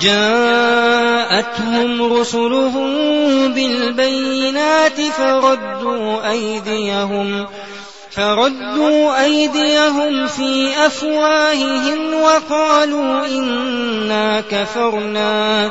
جاءتهم رسلهم بالبينات فردوا أيديهم فردوا أيديهم في أفواههم وقالوا إنا كفرنا.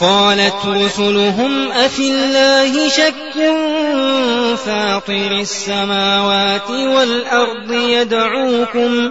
قالت رسلهم أفي الله شك فاطر السماوات والأرض يدعوكم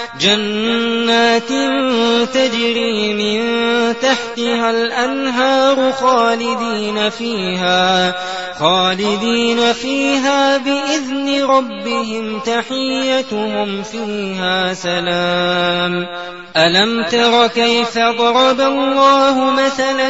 جنات تجري من تحتها الأنهار خالدين فيها خالدين فيها بإذن ربهم تحيتهم فيها سلام. ألم تر كيف ضرب الله مثلا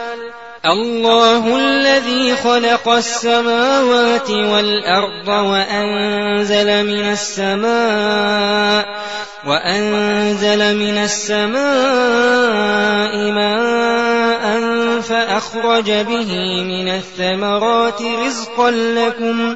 الله الذي خلق السماوات والأرض وأنزل من السماء وأنزل من السماء ماء فأخرج به من الثمرات رزقا لكم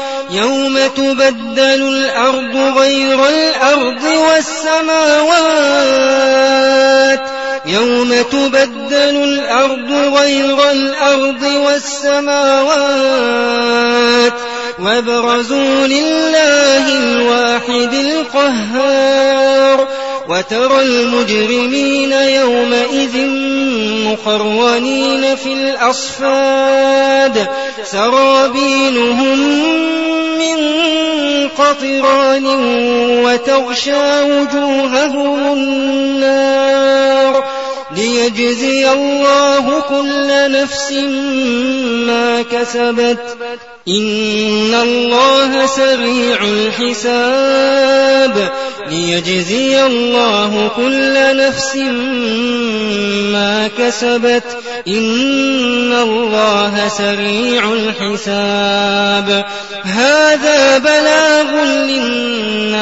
يوم تبدل الأرض غير الأرض والسماوات يوم تبدل الأرض غير الأرض والسماوات وبرزوا لله الواحد القهار وترى المجرمين يومئذ مقرنين في الأصفاد. سرابيلهم من قطران وتغشى وجوههم النار. ليجزي الله كل نفس ما كسبت. إن الله سريع الحساب. ليجزي الله كل نفس ما كسبت. إن الله سريع الحساب. هذا بلاغ للناس.